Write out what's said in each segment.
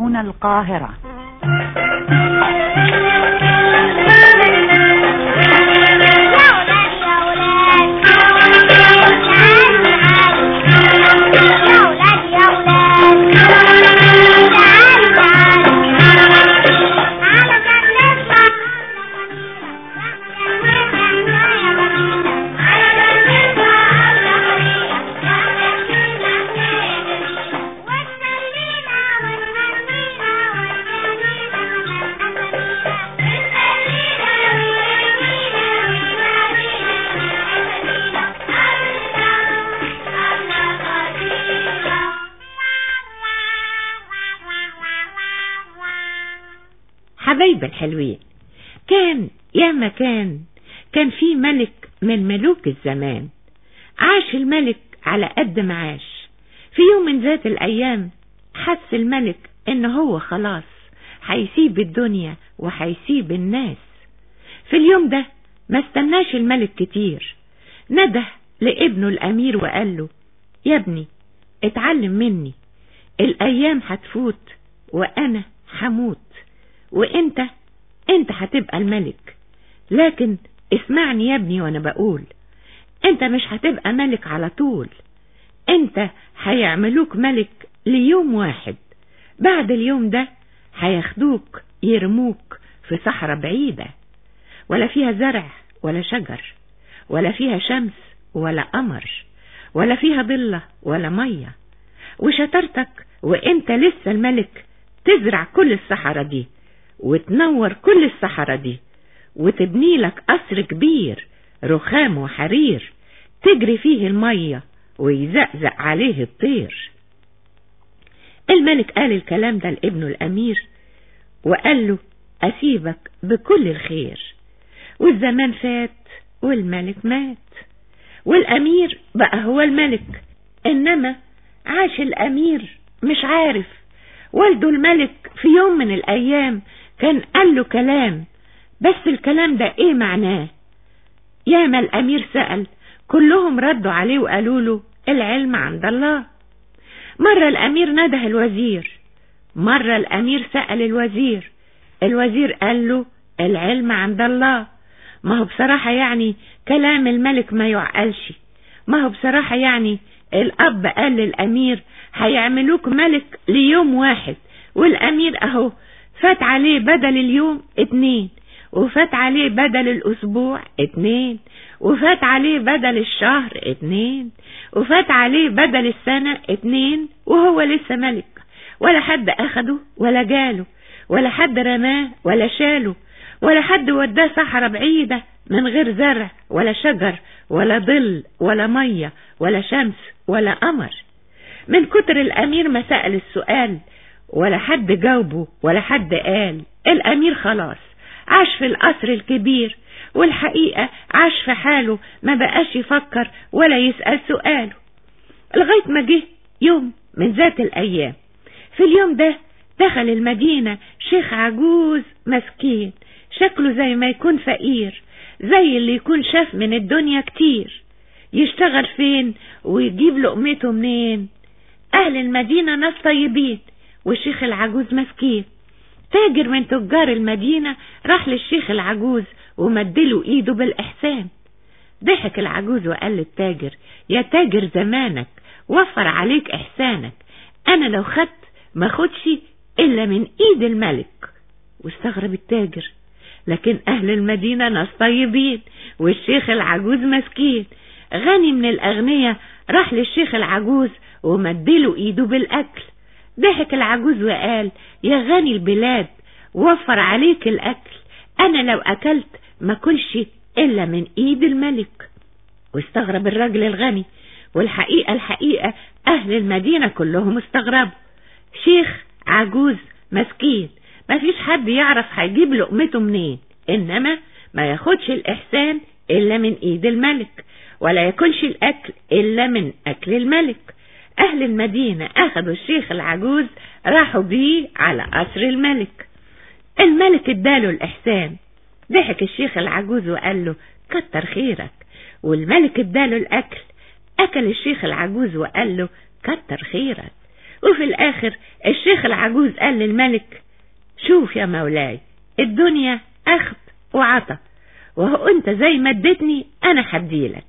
هنا القاهرة. حبايب الحلوين. كان يا مكان كان في ملك من ملوك الزمان. عاش الملك على قد ما عاش. في يوم من ذات الأيام حس الملك إن هو خلاص هيسيب الدنيا وهيسيب الناس. في اليوم ده ما استناش الملك كتير. نده لابنه الأمير وقال له يا ابني اتعلم مني. الأيام هتفوت وأنا هموت. وإنت إنت هتبقى الملك. لكن اسمعني يا ابني وأنا بقول إنت مش هتبقى ملك على طول. إنت هيعملوك ملك ليوم واحد. بعد اليوم ده هياخدوك يرموك في صحراء بعيدة. ولا فيها زرع ولا شجر ولا فيها شمس ولا قمر ولا فيها ضلة ولا مية. وشطارتك وإنت لسه الملك تزرع كل الصحراء دي. وتنور كل الصحراء دي وتبني لك قصر كبير رخام وحرير تجري فيه المية ويزقزق عليه الطير. الملك قال الكلام ده لابنه الأمير وقال له أسيبك بكل الخير. والزمان فات والملك مات والأمير بقى هو الملك إنما عاش الأمير مش عارف. والده الملك في يوم من الأيام كان قال له كلام بس الكلام ده إيه معناه؟ ياما الأمير سأل كلهم ردوا عليه وقالوا له العلم عند الله. مرة الأمير نده الوزير مرة الأمير سأل الوزير الوزير قال له العلم عند الله. ما هو بصراحة يعني كلام الملك ما يعقلش. ما هو بصراحة يعني الأب قال للأمير هيعملوك ملك ليوم واحد والأمير أهو فات عليه بدل اليوم اتنين وفات عليه بدل الأسبوع اتنين وفات عليه بدل الشهر اتنين وفات عليه بدل السنة اتنين وهو لسه ملك. ولا حد أخده ولا جاله ولا حد رماه ولا شاله ولا حد وداه صحراء بعيدة من غير زرع ولا شجر ولا ظل ولا مية ولا شمس ولا قمر. من كتر الأمير ما سأل السؤال ولا حد جاوبه ولا حد قال. الأمير خلاص عاش في القصر الكبير والحقيقة عاش في حاله ما بقاش يفكر ولا يسأل سؤاله. لغاية ما جه يوم من ذات الأيام. في اليوم ده دخل المدينة شيخ عجوز مسكين. شكله زي ما يكون فقير زي اللي يكون شاف من الدنيا كتير. يشتغل فين ويجيب لقمته منين؟ أهل المدينة ناس طيبين والشيخ العجوز مسكين. تاجر من تجار المدينة راح للشيخ العجوز ومدله إيده بالإحسان. ضحك العجوز وقال للتاجر يا تاجر زمانك وفر عليك إحسانك. أنا لو خدت ما خدش إلا من إيد الملك. واستغرب التاجر لكن أهل المدينة ناس طيبين والشيخ العجوز مسكين. غني من الأغنياء راح للشيخ العجوز ومدله إيده بالأكل. ضحك العجوز وقال يا غني البلاد وفر عليك الأكل. أنا لو أكلت ما كلش إلا من إيد الملك. واستغرب الراجل الغني. والحقيقة الحقيقة أهل المدينة كلهم استغربوا. شيخ عجوز مسكين ما فيش حد يعرف هيجيب لقمته منين. إنما ما ياخدش الإحسان إلا من إيد الملك ولا ياكلش الأكل إلا من أكل الملك. أهل المدينة أخذوا الشيخ العجوز راحوا بيه على قصر الملك. الملك اداله الإحسان. ضحك الشيخ العجوز وقال له كتر خيرك. والملك اداله الأكل. أكل الشيخ العجوز وقال له كتر خيرك. وفي الآخر الشيخ العجوز قال للملك شوف يا مولاي الدنيا أخذ وعطى وهو أنت زي ما اديتني أنا هديلك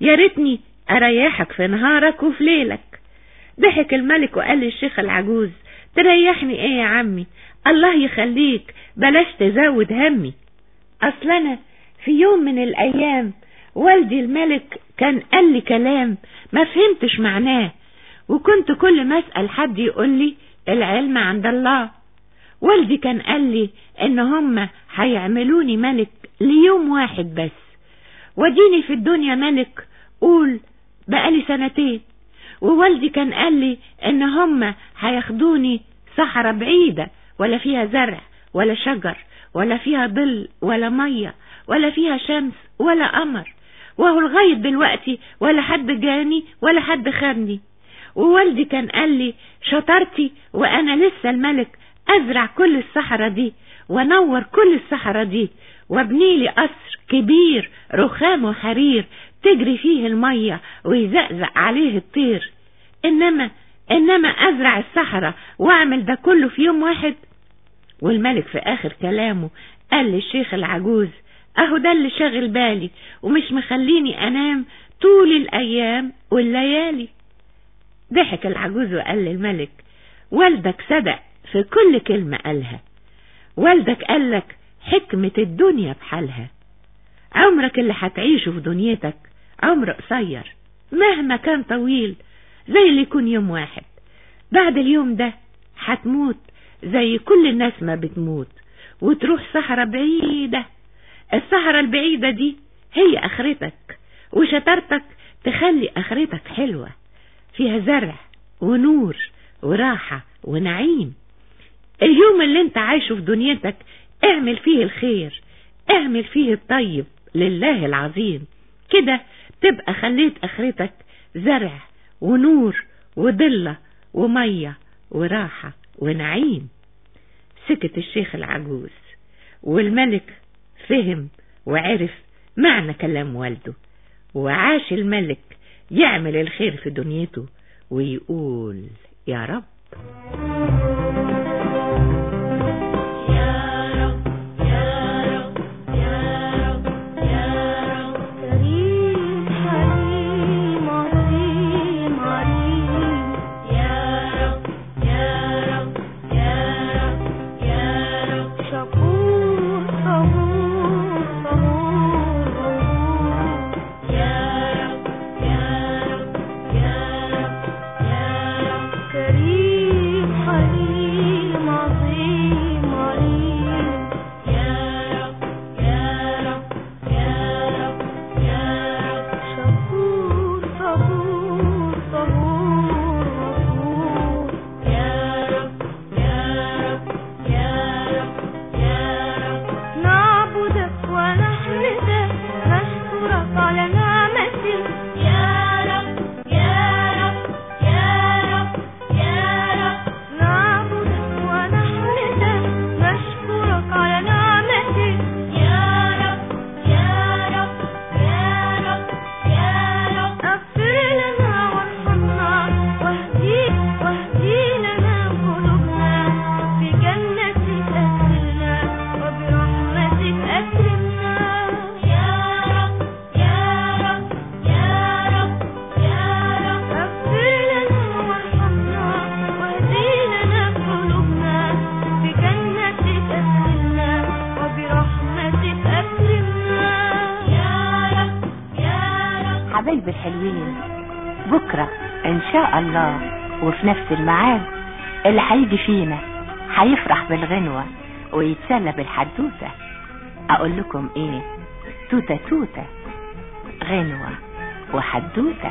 يا ريتني أريحك في نهارك وفي ليلك. ضحك الملك وقال للشيخ العجوز تريحني إيه يا عمي؟ الله يخليك بلاش تزود همي. أصل أنا في يوم من الأيام والدي الملك كان قال لي كلام ما فهمتش معناه وكنت كل ما أسأل حد يقول لي العلم عند الله. والدي كان قال لي إن هم هيعملوني ملك ليوم واحد بس. وديني في الدنيا ملك قول بقالي سنتين. ووالدي كان قال لي إن هم هياخدوني صحراء بعيدة ولا فيها زرع ولا شجر ولا فيها ظل ولا مية ولا فيها شمس ولا قمر. وهو لغاية دلوقتي ولا حد جاني ولا حد خدني. ووالدي كان قال لي شطرتي وأنا لسه الملك أزرع كل الصحراء دي وأنور كل الصحراء دي وابني لي قصر كبير رخام وحرير تجري فيه المية ويزقزق عليه الطير. انما إنما أزرع الصحراء وأعمل ده كله في يوم واحد. والملك في آخر كلامه قال للشيخ العجوز أهو ده اللي شاغل بالي ومش مخليني أنام طول الأيام والليالي. ضحك العجوز وقال للملك والدك صدق في كل كلمة قالها. والدك قالك حكمة الدنيا بحالها. عمرك اللي هتعيشه في دنيتك عمر قصير مهما كان طويل زي اللي يكون يوم واحد. بعد اليوم ده هتموت زي كل الناس ما بتموت وتروح صحراء بعيدة. الصحراء البعيدة دي هي آخرتك وشطارتك تخلي آخرتك حلوة. فيها زرع ونور وراحة ونعيم. اليوم اللي انت عايشه في دنيتك اعمل فيه الخير اعمل فيه الطيب لله العظيم. كده تبقى خليت آخرتك زرع ونور وضلة ومية وراحة ونعيم. سكت الشيخ العجوز والملك فهم وعرف معنى كلام والده وعاش الملك يعمل الخير في دنيته ويقول يا رب. شاء الله. وفي نفس الميعاد اللي هيجي فينا هيفرح بالغنوة ويتسلى بالحدوتة. أقول لكم إيه؟ توتة توتة. غنوة وحدوتة.